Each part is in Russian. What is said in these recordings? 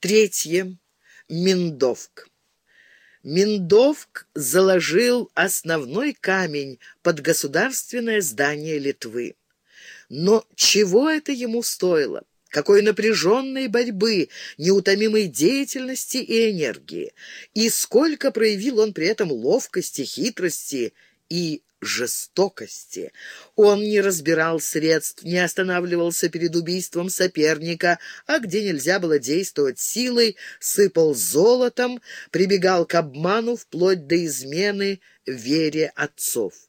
Третье. Миндовк. Миндовк заложил основной камень под государственное здание Литвы. Но чего это ему стоило? Какой напряженной борьбы, неутомимой деятельности и энергии. И сколько проявил он при этом ловкости, хитрости и жестокости. Он не разбирал средств, не останавливался перед убийством соперника, а где нельзя было действовать силой, сыпал золотом, прибегал к обману вплоть до измены вере отцов.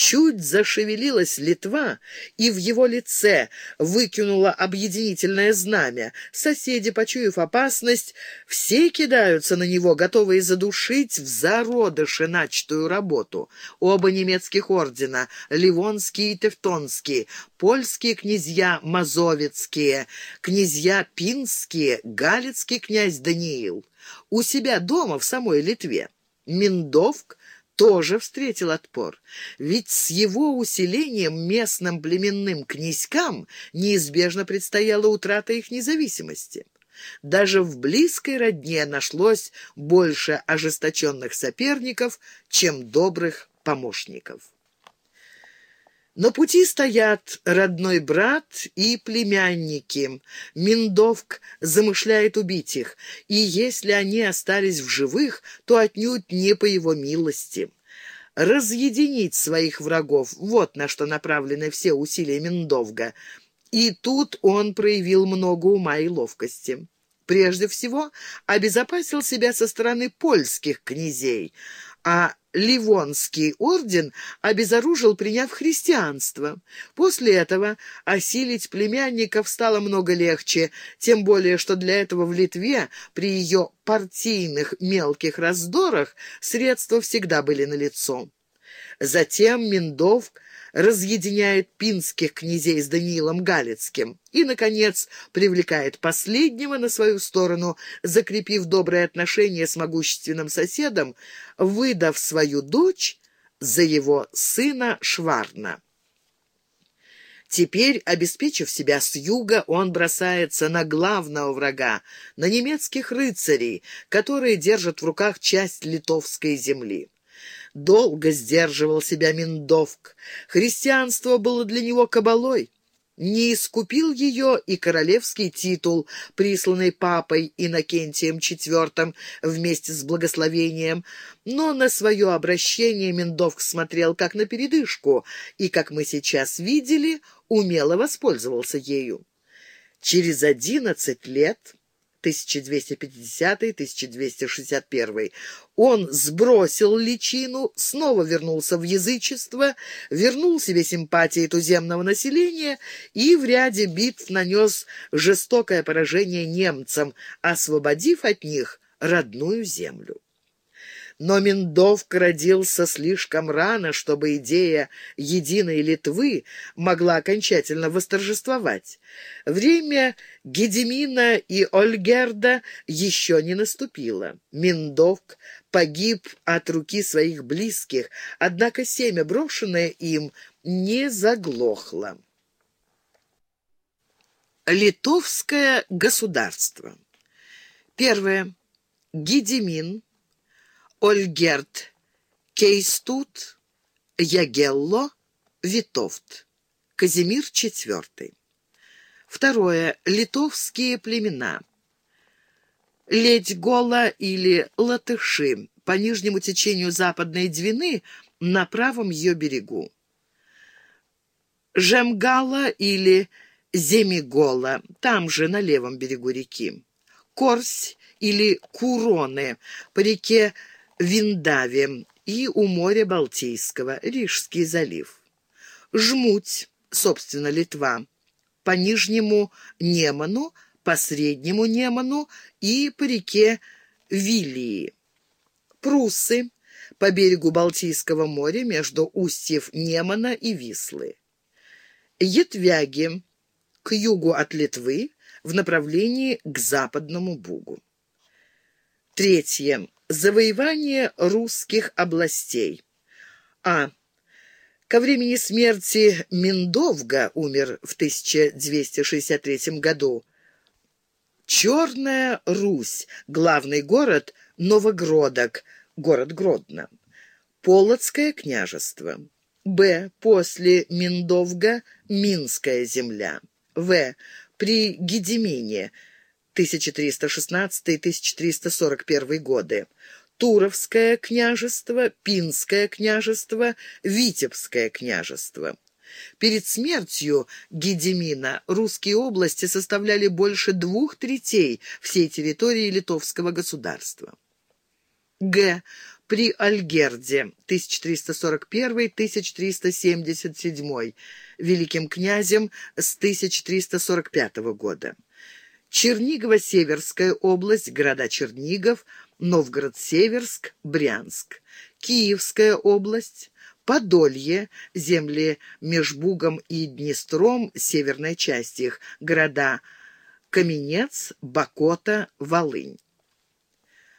Чуть зашевелилась Литва, и в его лице выкинула объединительное знамя. Соседи, почуяв опасность, все кидаются на него, готовые задушить в зародыше начатую работу. Оба немецких ордена, Ливонский и Тевтонский, польские князья Мазовецкие, князья Пинские, Галицкий князь Даниил. У себя дома в самой Литве. Миндовк тоже встретил отпор. Ведь с его усилением местным племенным князькам неизбежно предстояла утрата их независимости. Даже в близкой родне нашлось больше ожесточенных соперников, чем добрых помощников. На пути стоят родной брат и племянники. Миндовк замышляет убить их, и если они остались в живых, то отнюдь не по его милости. Разъединить своих врагов — вот на что направлены все усилия Миндовга. И тут он проявил много ума и ловкости. Прежде всего, обезопасил себя со стороны польских князей, а Ливонский орден обезоружил, приняв христианство. После этого осилить племянников стало много легче, тем более, что для этого в Литве при ее партийных мелких раздорах средства всегда были налицо. Затем Миндовк разъединяет пинских князей с Даниилом Галицким и, наконец, привлекает последнего на свою сторону, закрепив добрые отношения с могущественным соседом, выдав свою дочь за его сына Шварна. Теперь, обеспечив себя с юга, он бросается на главного врага, на немецких рыцарей, которые держат в руках часть литовской земли. Долго сдерживал себя Миндовк. Христианство было для него кабалой. Не искупил ее и королевский титул, присланный папой Иннокентием IV вместе с благословением, но на свое обращение Миндовк смотрел как на передышку и, как мы сейчас видели, умело воспользовался ею. Через одиннадцать лет 1250-1261. Он сбросил личину, снова вернулся в язычество, вернул себе симпатии туземного населения и в ряде битв нанес жестокое поражение немцам, освободив от них родную землю. Но Миндовк родился слишком рано, чтобы идея единой Литвы могла окончательно восторжествовать. Время Гедемина и Ольгерда еще не наступило. Миндовк погиб от руки своих близких, однако семя, брошенное им, не заглохло. Литовское государство. Первое. Гедемин Ольгерт Кейстут, Ягелло, Витовт, Казимир IV. Второе. Литовские племена. Ледьгола или латыши по нижнему течению западной Двины на правом ее берегу. Жемгала или Земигола, там же, на левом берегу реки. Корсь или Куроны по реке Виндаве и у моря Балтийского, Рижский залив. Жмуть, собственно, Литва, по Нижнему Неману, по Среднему Неману и по реке Вилии. Пруссы, по берегу Балтийского моря между устьев Немана и Вислы. Етвяги, к югу от Литвы, в направлении к западному Бугу. Третье. Завоевание русских областей. А. Ко времени смерти Миндовга умер в 1263 году. Черная Русь, главный город Новогродок, город Гродно. Полоцкое княжество. Б. После Миндовга Минская земля. В. При Гедемине 1316-1341 годы. Туровское княжество, Пинское княжество, Витебское княжество. Перед смертью Гедемина русские области составляли больше двух третей всей территории литовского государства. Г. При Альгерде 1341-1377, великим князем с 1345 года. Чернигово-Северская область, города Чернигов, Новгород-Северск, Брянск. Киевская область, Подолье, земли Межбугом и Днестром, северная часть их, города Каменец, Бакота, Волынь.